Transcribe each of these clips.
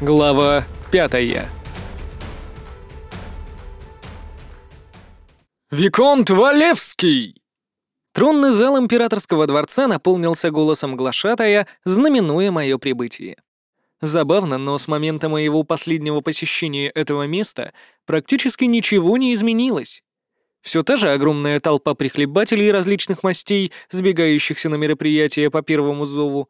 Глава пятая. «Виконт Валевский!» Тронный зал императорского дворца наполнился голосом глашатая, знаменуя мое прибытие. Забавно, но с момента моего последнего посещения этого места практически ничего не изменилось. Все та же огромная толпа прихлебателей различных мастей, сбегающихся на мероприятия по первому зову.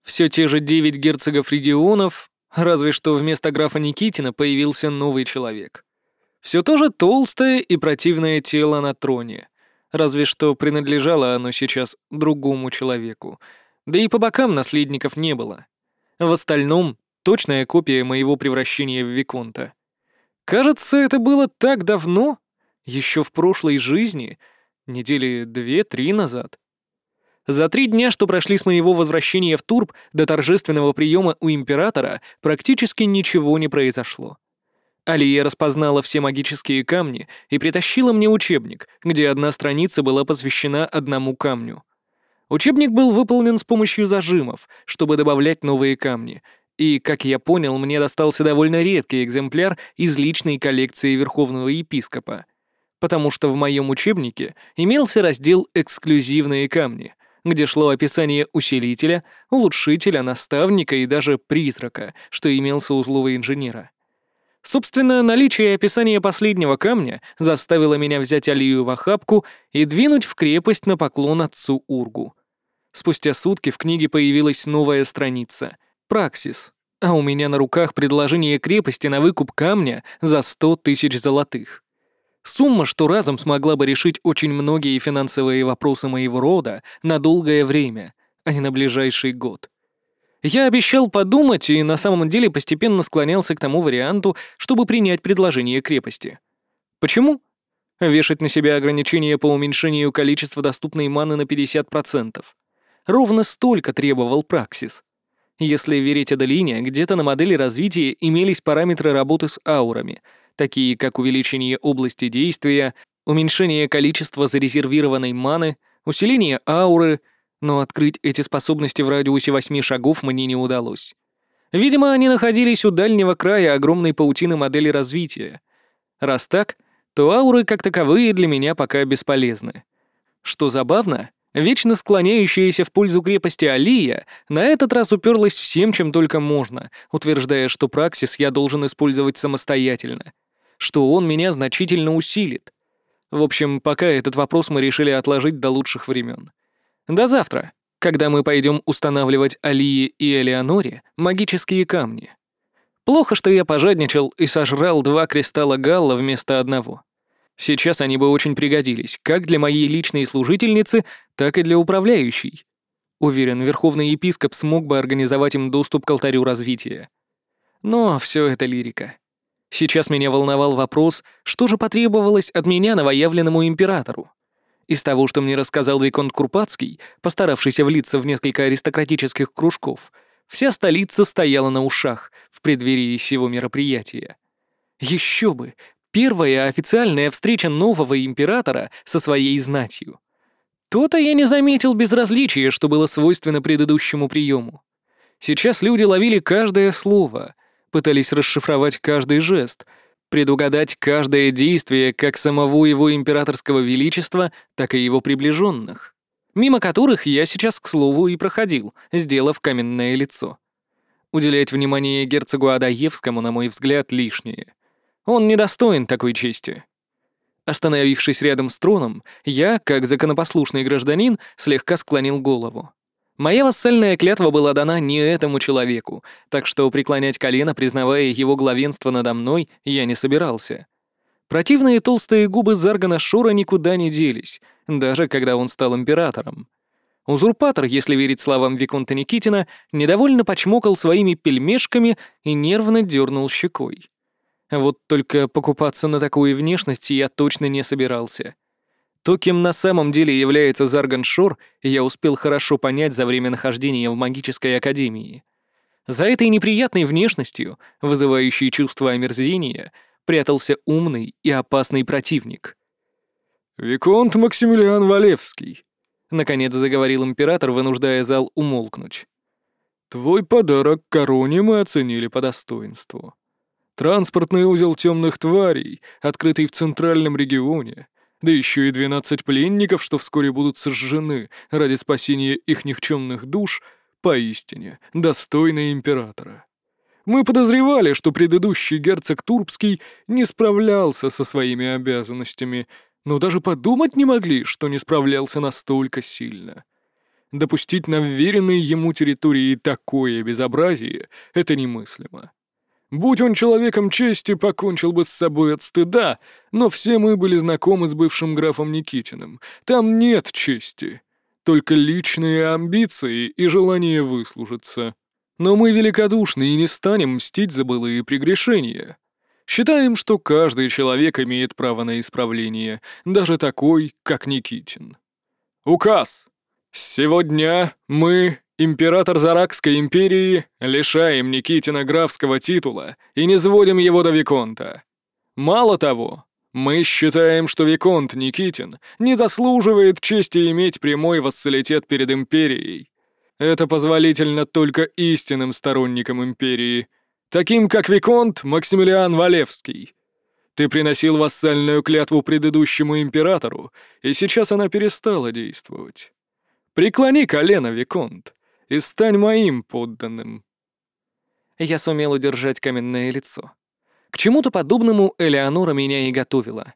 Все те же девять герцогов-регионов, разве что вместо графа Никитина появился новый человек. Все то же толстое и противное тело на троне. Разве что принадлежало оно сейчас другому человеку. Да и по бокам наследников не было. В остальном — точная копия моего превращения в Виконта. Кажется, это было так давно, еще в прошлой жизни, недели две-три назад. За три дня, что прошли с моего возвращения в Турб до торжественного приема у Императора, практически ничего не произошло. Алия распознала все магические камни и притащила мне учебник, где одна страница была посвящена одному камню. Учебник был выполнен с помощью зажимов, чтобы добавлять новые камни, и, как я понял, мне достался довольно редкий экземпляр из личной коллекции Верховного Епископа, потому что в моем учебнике имелся раздел «Эксклюзивные камни», где шло описание усилителя, улучшителя, наставника и даже призрака, что имелся у злого инженера. Собственно, наличие описания последнего камня заставило меня взять Алию в охапку и двинуть в крепость на поклон отцу Ургу. Спустя сутки в книге появилась новая страница — «Праксис», а у меня на руках предложение крепости на выкуп камня за сто тысяч золотых. Сумма, что разом смогла бы решить очень многие финансовые вопросы моего рода на долгое время, а не на ближайший год. Я обещал подумать и на самом деле постепенно склонялся к тому варианту, чтобы принять предложение крепости. Почему? Вешать на себя ограничения по уменьшению количества доступной маны на 50%. Ровно столько требовал Праксис. Если верить Аделине, где-то на модели развития имелись параметры работы с аурами, такие как увеличение области действия, уменьшение количества зарезервированной маны, усиление ауры — но открыть эти способности в радиусе восьми шагов мне не удалось. Видимо, они находились у дальнего края огромной паутины модели развития. Раз так, то ауры как таковые для меня пока бесполезны. Что забавно, вечно склоняющаяся в пользу крепости Алия на этот раз уперлась всем, чем только можно, утверждая, что праксис я должен использовать самостоятельно, что он меня значительно усилит. В общем, пока этот вопрос мы решили отложить до лучших времен. До завтра, когда мы пойдем устанавливать Алии и Элеоноре магические камни. Плохо, что я пожадничал и сожрал два кристалла Галла вместо одного. Сейчас они бы очень пригодились, как для моей личной служительницы, так и для управляющей. Уверен, Верховный Епископ смог бы организовать им доступ к алтарю развития. Но все это лирика. Сейчас меня волновал вопрос, что же потребовалось от меня новоявленному императору. Из того, что мне рассказал Виконт Курпатский, постаравшийся влиться в несколько аристократических кружков, вся столица стояла на ушах в преддверии сего мероприятия. Еще бы! Первая официальная встреча нового императора со своей знатью. То-то я не заметил безразличия, что было свойственно предыдущему приему. Сейчас люди ловили каждое слово, пытались расшифровать каждый жест — предугадать каждое действие как самого его императорского величества, так и его приближенных, мимо которых я сейчас, к слову, и проходил, сделав каменное лицо. Уделять внимание герцогу Адаевскому, на мой взгляд, лишнее. Он недостоин такой чести. Остановившись рядом с троном, я, как законопослушный гражданин, слегка склонил голову. Моя вассальная клятва была дана не этому человеку, так что преклонять колено, признавая его главенство надо мной, я не собирался. Противные толстые губы Заргана Шора никуда не делись, даже когда он стал императором. Узурпатор, если верить словам Виконта Никитина, недовольно почмокал своими пельмешками и нервно дернул щекой. Вот только покупаться на такую внешность я точно не собирался. То, кем на самом деле является Зарган Шор, я успел хорошо понять за время нахождения в магической академии. За этой неприятной внешностью, вызывающей чувство омерзения, прятался умный и опасный противник. «Виконт Максимилиан Валевский», — наконец заговорил император, вынуждая зал умолкнуть. Твой подарок короне мы оценили по достоинству. Транспортный узел темных тварей, открытый в центральном регионе, да еще и двенадцать пленников, что вскоре будут сожжены ради спасения их никчемных душ, поистине достойны императора. Мы подозревали, что предыдущий герцог Турбский не справлялся со своими обязанностями, но даже подумать не могли, что не справлялся настолько сильно. Допустить на вверенной ему территории такое безобразие — это немыслимо. Будь он человеком чести, покончил бы с собой от стыда, но все мы были знакомы с бывшим графом Никитиным. Там нет чести, только личные амбиции и желание выслужиться. Но мы великодушны и не станем мстить за былые прегрешения. Считаем, что каждый человек имеет право на исправление, даже такой, как Никитин. Указ! Сегодня мы, император Заракской империи, лишаем Никитина графского титула и не сводим его до Виконта. Мало того, мы считаем, что Виконт Никитин не заслуживает чести иметь прямой вассалитет перед империей. Это позволительно только истинным сторонникам империи, таким как Виконт Максимилиан Валевский. Ты приносил вассальную клятву предыдущему императору, и сейчас она перестала действовать. Преклони колено, Виконт, и стань моим подданным. Я сумел удержать каменное лицо. К чему-то подобному Элеонора меня и готовила.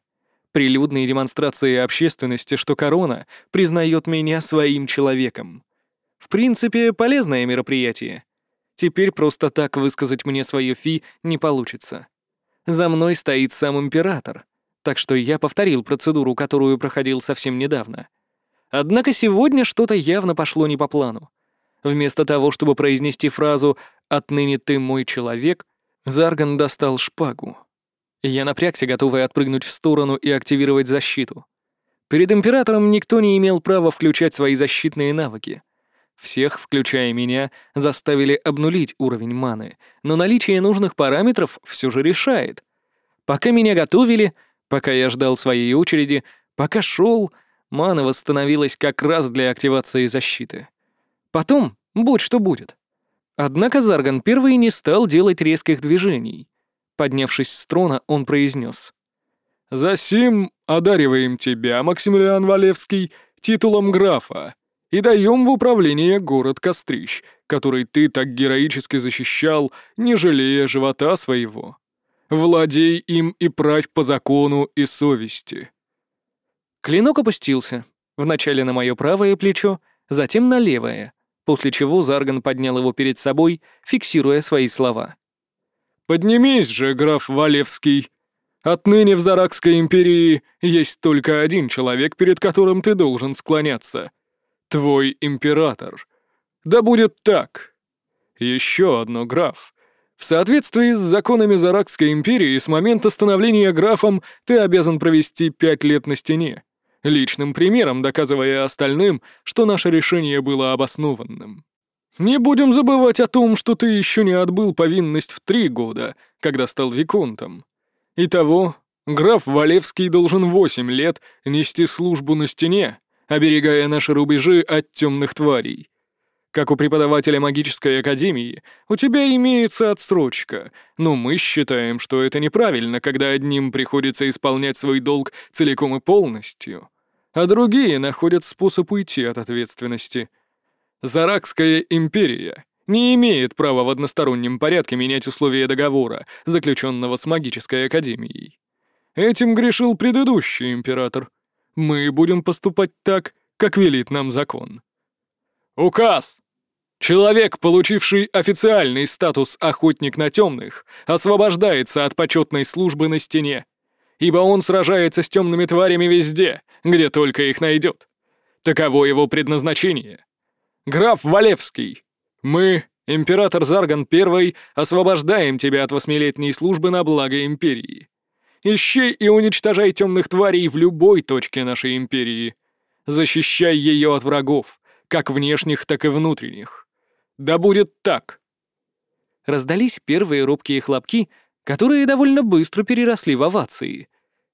Прилюдные демонстрации общественности, что корона признает меня своим человеком. В принципе, полезное мероприятие. Теперь просто так высказать мне свое фи не получится. За мной стоит сам император, так что я повторил процедуру, которую проходил совсем недавно. Однако сегодня что-то явно пошло не по плану. Вместо того, чтобы произнести фразу «Отныне ты мой человек», Зарган достал шпагу. Я напрягся, готовый отпрыгнуть в сторону и активировать защиту. Перед императором никто не имел права включать свои защитные навыки. Всех, включая меня, заставили обнулить уровень маны, но наличие нужных параметров все же решает. Пока меня готовили, пока я ждал своей очереди, пока шел, мана восстановилась как раз для активации защиты. Потом, будь что будет. Однако Зарган первый не стал делать резких движений. Поднявшись с трона, он произнес. «Засим одариваем тебя, Максимилиан Валевский, титулом графа и даем в управление город Кострищ, который ты так героически защищал, не жалея живота своего. Владей им и правь по закону и совести». Клинок опустился, вначале на мое правое плечо, затем на левое, после чего Зарган поднял его перед собой, фиксируя свои слова. «Поднимись же, граф Валевский. Отныне в Заракской империи есть только один человек, перед которым ты должен склоняться — твой император. Да будет так. Еще одно, граф. В соответствии с законами Заракской империи, с момента становления графом ты обязан провести пять лет на стене, личным примером доказывая остальным, что наше решение было обоснованным. Не будем забывать о том, что ты еще не отбыл повинность в три года, когда стал виконтом. Итого, граф Валевский должен восемь лет нести службу на стене, оберегая наши рубежи от темных тварей. Как у преподавателя магической академии, у тебя имеется отсрочка, но мы считаем, что это неправильно, когда одним приходится исполнять свой долг целиком и полностью, а другие находят способ уйти от ответственности. Заракская империя не имеет права в одностороннем порядке менять условия договора, заключенного с магической академией. Этим грешил предыдущий император — мы будем поступать так, как велит нам закон. Указ! Человек, получивший официальный статус «Охотник на темных», освобождается от почетной службы на стене, ибо он сражается с темными тварями везде, где только их найдет. Таково его предназначение. Граф Валевский, мы, император Зарган I, освобождаем тебя от восьмилетней службы на благо империи. Ищи и уничтожай темных тварей в любой точке нашей империи. Защищай ее от врагов, как внешних, так и внутренних. Да будет так!» Раздались первые робкие хлопки, которые довольно быстро переросли в овации.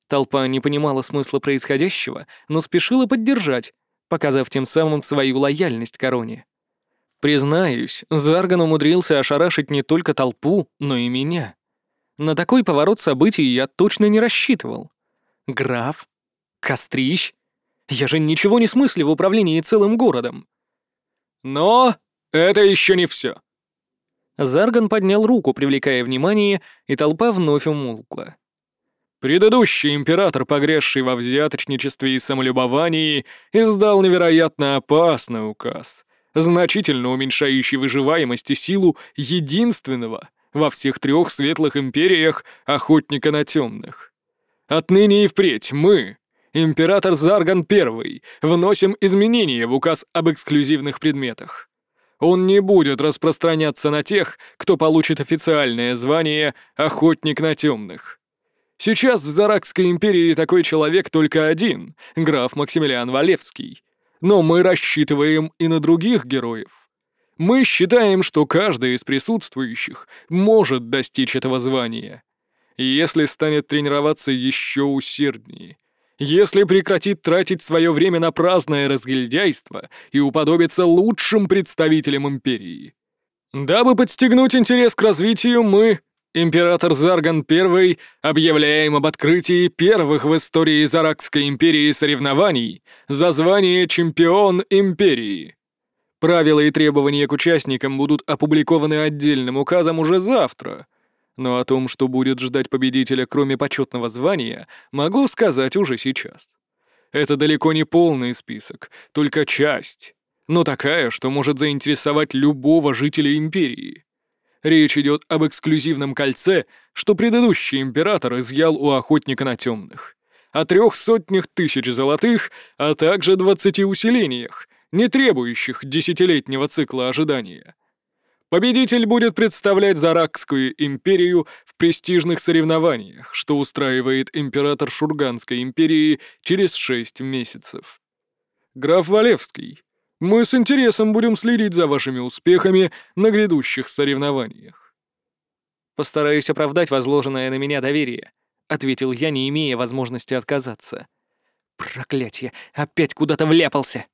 Толпа не понимала смысла происходящего, но спешила поддержать, показав тем самым свою лояльность короне. Признаюсь, Зарган умудрился ошарашить не только толпу, но и меня. На такой поворот событий я точно не рассчитывал. Граф? Кострищ? Я же ничего не смыслю в управлении целым городом. Но это еще не все. Зарган поднял руку, привлекая внимание, и толпа вновь умолкла. Предыдущий император, погрязший во взяточничестве и самолюбовании, издал невероятно опасный указ, значительно уменьшающий выживаемость и силу единственного во всех трех светлых империях охотника на темных. Отныне и впредь мы, император Зарган I, вносим изменения в указ об эксклюзивных предметах. Он не будет распространяться на тех, кто получит официальное звание «Охотник на темных». Сейчас в Заракской империи такой человек только один — граф Максимилиан Валевский. Но мы рассчитываем и на других героев. Мы считаем, что каждый из присутствующих может достичь этого звания. Если станет тренироваться еще усерднее, если прекратит тратить свое время на праздное разгильдяйство и уподобится лучшим представителям империи. Дабы подстегнуть интерес к развитию, мы, император Зарган I, объявляем об открытии первых в истории Заракской империи соревнований за звание «Чемпион империи». Правила и требования к участникам будут опубликованы отдельным указом уже завтра — но о том, что будет ждать победителя, кроме почетного звания, могу сказать уже сейчас. Это далеко не полный список, только часть, но такая, что может заинтересовать любого жителя Империи. Речь идет об эксклюзивном кольце, что предыдущий император изъял у охотника на темных, о трех сотнях тысяч золотых, а также двадцати усилениях, не требующих десятилетнего цикла ожидания. Победитель будет представлять Заракскую империю в престижных соревнованиях, что устраивает император Шурганской империи через шесть месяцев. Граф Валевский, мы с интересом будем следить за вашими успехами на грядущих соревнованиях. Постараюсь оправдать возложенное на меня доверие, ответил я, не имея возможности отказаться. Проклятье, опять куда-то вляпался.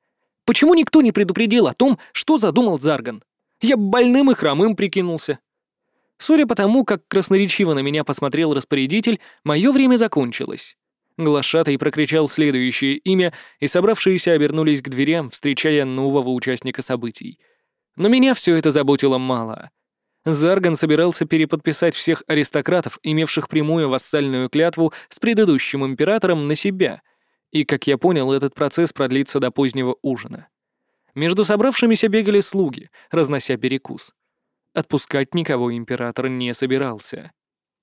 Почему никто не предупредил о том, что задумал Зарган? Я больным и хромым прикинулся. Судя по тому, как красноречиво на меня посмотрел распорядитель, мое время закончилось. Глашатый прокричал следующее имя, и собравшиеся обернулись к дверям, встречая нового участника событий. Но меня все это заботило мало. Зарган собирался переподписать всех аристократов, имевших прямую вассальную клятву с предыдущим императором, на себя, и, как я понял, этот процесс продлится до позднего ужина. Между собравшимися бегали слуги, разнося перекус. Отпускать никого император не собирался.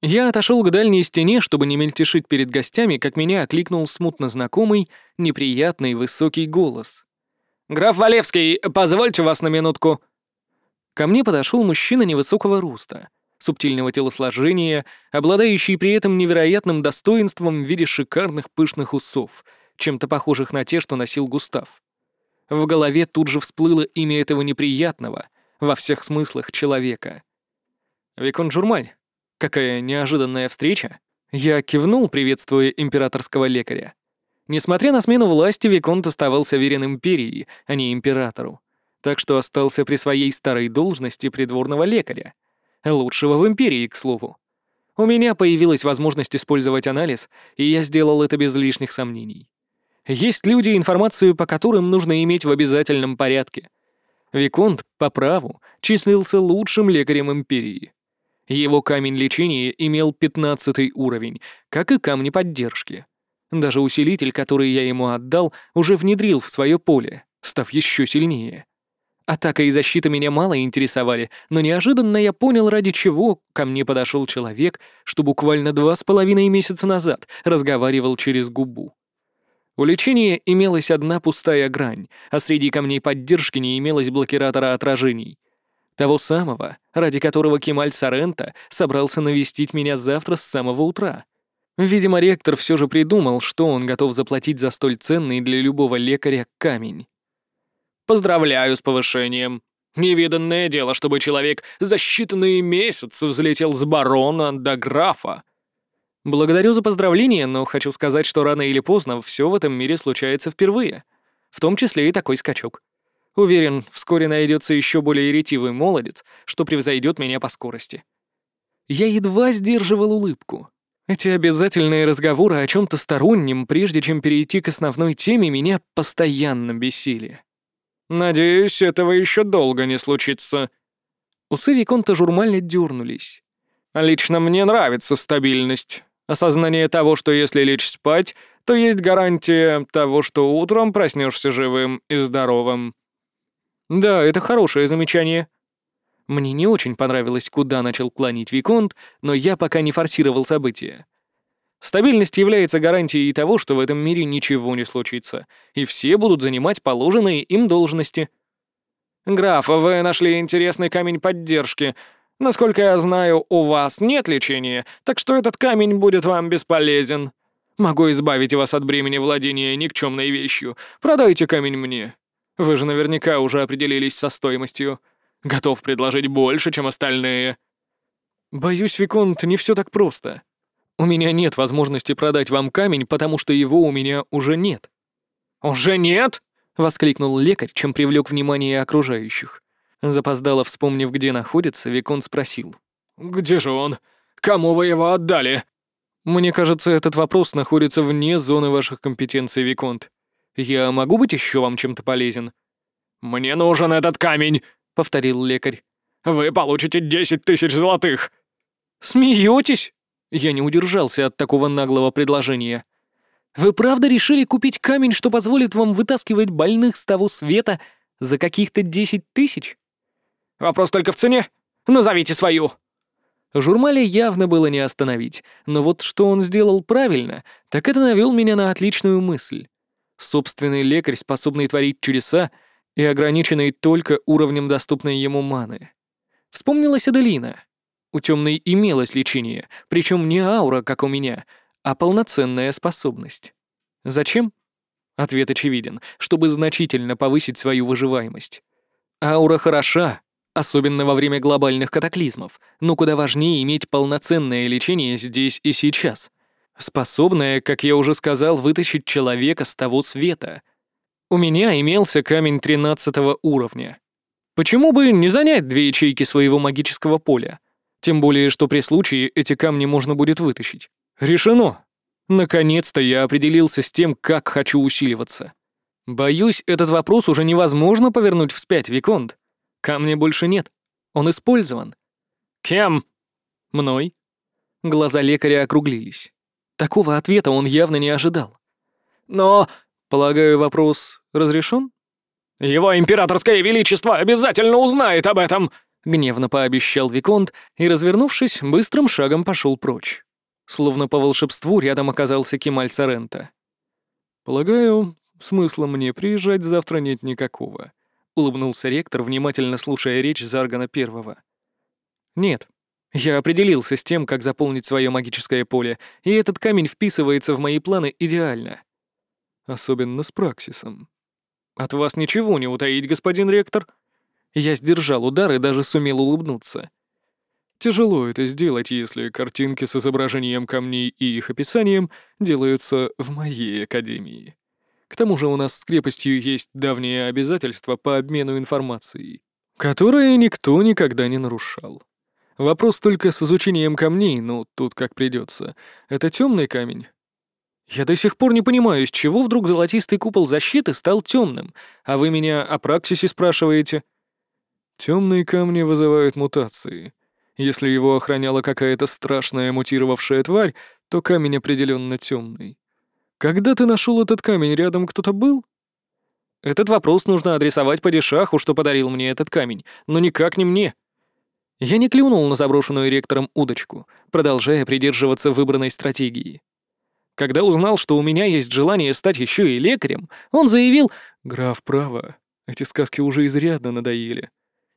Я отошел к дальней стене, чтобы не мельтешить перед гостями, как меня окликнул смутно знакомый, неприятный высокий голос. «Граф Валевский, позвольте вас на минутку». Ко мне подошел мужчина невысокого роста, субтильного телосложения, обладающий при этом невероятным достоинством в виде шикарных пышных усов, чем-то похожих на те, что носил Густав. В голове тут же всплыло имя этого неприятного, во всех смыслах, человека. «Викон Журмаль, какая неожиданная встреча!» Я кивнул, приветствуя императорского лекаря. Несмотря на смену власти, Виконт оставался верен империи, а не императору, так что остался при своей старой должности придворного лекаря. Лучшего в империи, к слову. У меня появилась возможность использовать анализ, и я сделал это без лишних сомнений. Есть люди, информацию по которым нужно иметь в обязательном порядке. Виконт, по праву, числился лучшим лекарем Империи. Его камень лечения имел пятнадцатый уровень, как и камни поддержки. Даже усилитель, который я ему отдал, уже внедрил в свое поле, став еще сильнее. Атака и защита меня мало интересовали, но неожиданно я понял, ради чего ко мне подошел человек, что буквально два с половиной месяца назад разговаривал через губу. У лечения имелась одна пустая грань, а среди камней поддержки не имелось блокиратора отражений. Того самого, ради которого Кемаль Сарента собрался навестить меня завтра с самого утра. Видимо, ректор все же придумал, что он готов заплатить за столь ценный для любого лекаря камень. «Поздравляю с повышением. Невиданное дело, чтобы человек за считанные месяцы взлетел с барона до графа», Благодарю за поздравления, но хочу сказать, что рано или поздно все в этом мире случается впервые. В том числе и такой скачок. Уверен, вскоре найдется еще более ретивый молодец, что превзойдет меня по скорости. Я едва сдерживал улыбку. Эти обязательные разговоры о чем-то стороннем, прежде чем перейти к основной теме, меня постоянно бесили. «Надеюсь, этого еще долго не случится». Усы Виконта журмально дернулись. «Лично мне нравится стабильность. Осознание того, что если лечь спать, то есть гарантия того, что утром проснешься живым и здоровым». «Да, это хорошее замечание», мне не очень понравилось, куда начал клонить Виконт, но я пока не форсировал события. Стабильность является гарантией того, что в этом мире ничего не случится, и все будут занимать положенные им должности. «Граф, вы нашли интересный камень поддержки. Насколько я знаю, у вас нет лечения, так что этот камень будет вам бесполезен. Могу избавить вас от бремени владения никчемной вещью. Продайте камень мне. Вы же наверняка уже определились со стоимостью. Готов предложить больше, чем остальные». «Боюсь, Виконт, не все так просто. У меня нет возможности продать вам камень, потому что его у меня уже нет». «Уже нет?» — воскликнул лекарь, чем привлек внимание окружающих. Запоздало вспомнив, где находится, Виконт спросил. «Где же он? Кому вы его отдали?» «Мне кажется, этот вопрос находится вне зоны ваших компетенций, Виконт. Я могу быть еще вам чем-то полезен?» «Мне нужен этот камень!» повторил лекарь. «Вы получите десять тысяч золотых!» «Смеетесь?» Я не удержался от такого наглого предложения. «Вы правда решили купить камень, что позволит вам вытаскивать больных с того света за каких-то десять тысяч?» «Вопрос только в цене. Назовите свою!» Журмале явно было не остановить, но вот что он сделал правильно, так это навел меня на отличную мысль. Собственный лекарь, способный творить чудеса, и ограниченный только уровнем доступной ему маны. Вспомнилась Аделина. У темной имелось лечение, причем не аура, как у меня, а полноценная способность. Зачем? Ответ очевиден, чтобы значительно повысить свою выживаемость. Аура хороша, особенно во время глобальных катаклизмов, но куда важнее иметь полноценное лечение здесь и сейчас, способное, как я уже сказал, вытащить человека с того света — у меня имелся камень 13 уровня. Почему бы не занять две ячейки своего магического поля? Тем более, что при случае эти камни можно будет вытащить. Решено. Наконец-то я определился с тем, как хочу усиливаться. Боюсь, этот вопрос уже невозможно повернуть вспять, Виконт. Камня больше нет. Он использован. Кем? Мной. Глаза лекаря округлились. Такого ответа он явно не ожидал. Но Полагаю, вопрос разрешен? «Его императорское величество обязательно узнает об этом!» — гневно пообещал Виконт и, развернувшись, быстрым шагом пошел прочь. Словно по волшебству рядом оказался Кемаль Сорента. «Полагаю, смысла мне приезжать завтра нет никакого», — улыбнулся ректор, внимательно слушая речь Заргана Первого. «Нет, я определился с тем, как заполнить свое магическое поле, и этот камень вписывается в мои планы идеально особенно с Праксисом. От вас ничего не утаить, господин ректор. Я сдержал удар и даже сумел улыбнуться. Тяжело это сделать, если картинки с изображением камней и их описанием делаются в моей академии. К тому же у нас с крепостью есть давние обязательства по обмену информацией, которые никто никогда не нарушал. Вопрос только с изучением камней, ну, тут как придется. Это темный камень я до сих пор не понимаю, с чего вдруг золотистый купол защиты стал темным, а вы меня о праксисе спрашиваете. Темные камни вызывают мутации. Если его охраняла какая-то страшная мутировавшая тварь, то камень определенно темный. Когда ты нашел этот камень, рядом кто-то был? Этот вопрос нужно адресовать падишаху, что подарил мне этот камень, но никак не мне. Я не клюнул на заброшенную ректором удочку, продолжая придерживаться выбранной стратегии. Когда узнал, что у меня есть желание стать еще и лекарем, он заявил «Граф, право, эти сказки уже изрядно надоели.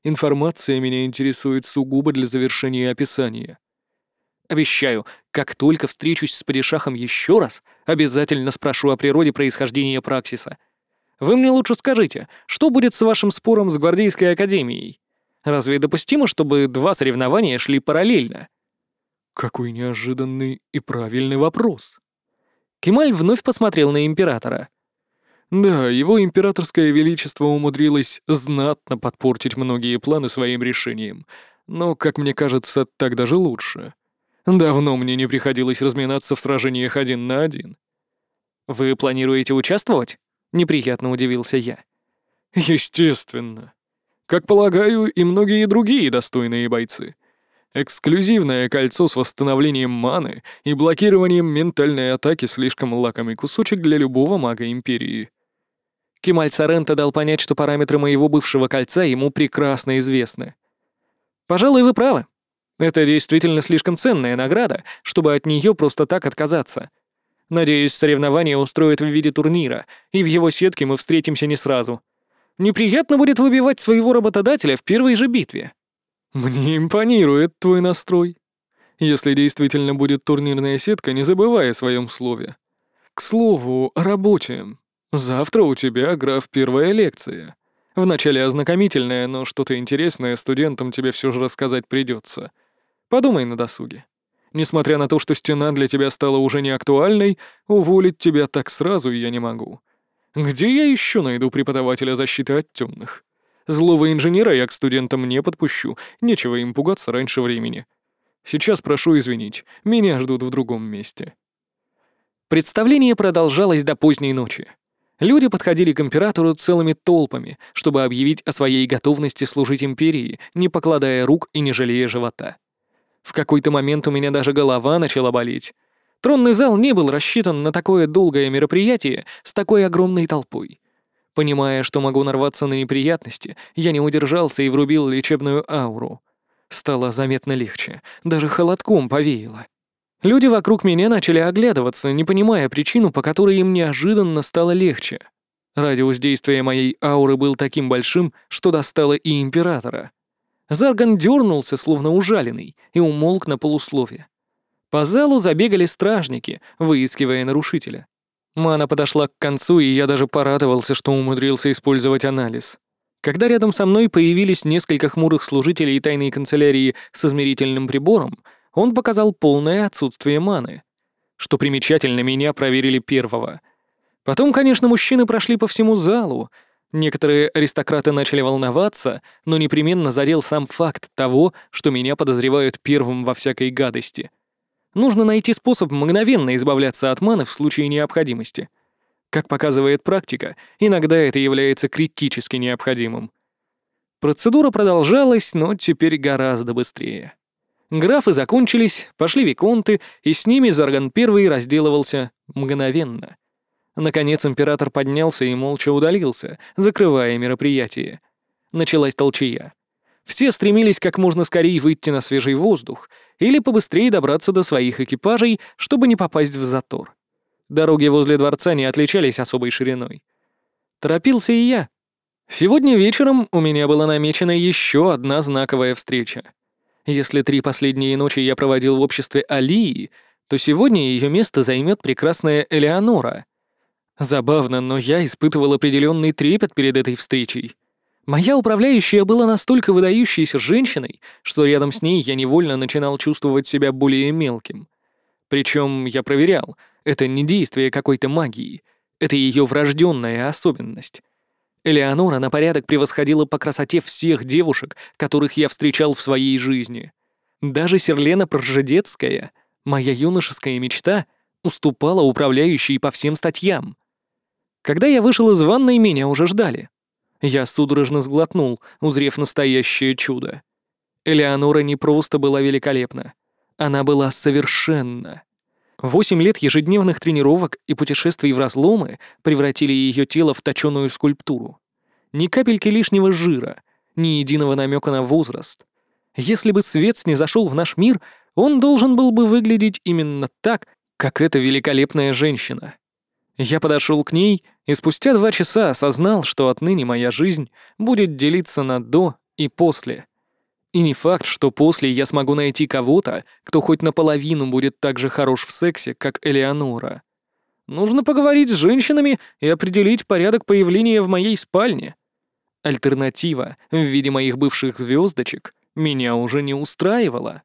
Информация меня интересует сугубо для завершения описания. Обещаю, как только встречусь с Падишахом еще раз, обязательно спрошу о природе происхождения Праксиса. Вы мне лучше скажите, что будет с вашим спором с Гвардейской Академией? Разве допустимо, чтобы два соревнования шли параллельно? Какой неожиданный и правильный вопрос. Кемаль вновь посмотрел на императора. Да, его императорское величество умудрилось знатно подпортить многие планы своим решением, но, как мне кажется, так даже лучше. Давно мне не приходилось разминаться в сражениях один на один. «Вы планируете участвовать?» — неприятно удивился я. «Естественно. Как полагаю, и многие другие достойные бойцы. Эксклюзивное кольцо с восстановлением маны и блокированием ментальной атаки слишком лакомый кусочек для любого мага Империи». Кемаль Сарента дал понять, что параметры моего бывшего кольца ему прекрасно известны. «Пожалуй, вы правы. Это действительно слишком ценная награда, чтобы от нее просто так отказаться. Надеюсь, соревнование устроят в виде турнира, и в его сетке мы встретимся не сразу. Неприятно будет выбивать своего работодателя в первой же битве». «Мне импонирует твой настрой. Если действительно будет турнирная сетка, не забывай о своем слове. К слову, о работе. Завтра у тебя, граф, первая лекция. Вначале ознакомительная, но что-то интересное студентам тебе все же рассказать придется. Подумай на досуге. Несмотря на то, что стена для тебя стала уже не актуальной, уволить тебя так сразу я не могу. Где я еще найду преподавателя защиты от темных? Злого инженера я к студентам не подпущу, нечего им пугаться раньше времени. Сейчас прошу извинить, меня ждут в другом месте. Представление продолжалось до поздней ночи. Люди подходили к императору целыми толпами, чтобы объявить о своей готовности служить империи, не покладая рук и не жалея живота. В какой-то момент у меня даже голова начала болеть. Тронный зал не был рассчитан на такое долгое мероприятие с такой огромной толпой. Понимая, что могу нарваться на неприятности, я не удержался и врубил лечебную ауру. Стало заметно легче, даже холодком повеяло. Люди вокруг меня начали оглядываться, не понимая причину, по которой им неожиданно стало легче. Радиус действия моей ауры был таким большим, что достало и Императора. Зарган дернулся, словно ужаленный, и умолк на полуслове. По залу забегали стражники, выискивая нарушителя. Мана подошла к концу, и я даже порадовался, что умудрился использовать анализ. Когда рядом со мной появились несколько хмурых служителей тайной канцелярии с измерительным прибором, он показал полное отсутствие маны. Что примечательно, меня проверили первого. Потом, конечно, мужчины прошли по всему залу. Некоторые аристократы начали волноваться, но непременно задел сам факт того, что меня подозревают первым во всякой гадости. Нужно найти способ мгновенно избавляться от маны в случае необходимости. Как показывает практика, иногда это является критически необходимым. Процедура продолжалась, но теперь гораздо быстрее. Графы закончились, пошли виконты, и с ними Зарган Первый разделывался мгновенно. Наконец император поднялся и молча удалился, закрывая мероприятие. Началась толчая. Все стремились как можно скорее выйти на свежий воздух или побыстрее добраться до своих экипажей, чтобы не попасть в затор. Дороги возле дворца не отличались особой шириной. Торопился и я. Сегодня вечером у меня была намечена еще одна знаковая встреча. Если три последние ночи я проводил в обществе Алии, то сегодня ее место займет прекрасная Элеонора. Забавно, но я испытывал определенный трепет перед этой встречей. Моя управляющая была настолько выдающейся женщиной, что рядом с ней я невольно начинал чувствовать себя более мелким. Причем я проверял, это не действие какой-то магии, это ее врожденная особенность. Элеонора на порядок превосходила по красоте всех девушек, которых я встречал в своей жизни. Даже Серлена Пржедецкая, моя юношеская мечта, уступала управляющей по всем статьям. Когда я вышел из ванной, меня уже ждали. Я судорожно сглотнул, узрев настоящее чудо. Элеонора не просто была великолепна. Она была совершенна. Восемь лет ежедневных тренировок и путешествий в разломы превратили ее тело в точеную скульптуру. Ни капельки лишнего жира, ни единого намека на возраст. Если бы свет не зашел в наш мир, он должен был бы выглядеть именно так, как эта великолепная женщина. Я подошел к ней и спустя два часа осознал, что отныне моя жизнь будет делиться на «до» и «после». И не факт, что после я смогу найти кого-то, кто хоть наполовину будет так же хорош в сексе, как Элеонора. Нужно поговорить с женщинами и определить порядок появления в моей спальне. Альтернатива в виде моих бывших звездочек меня уже не устраивала.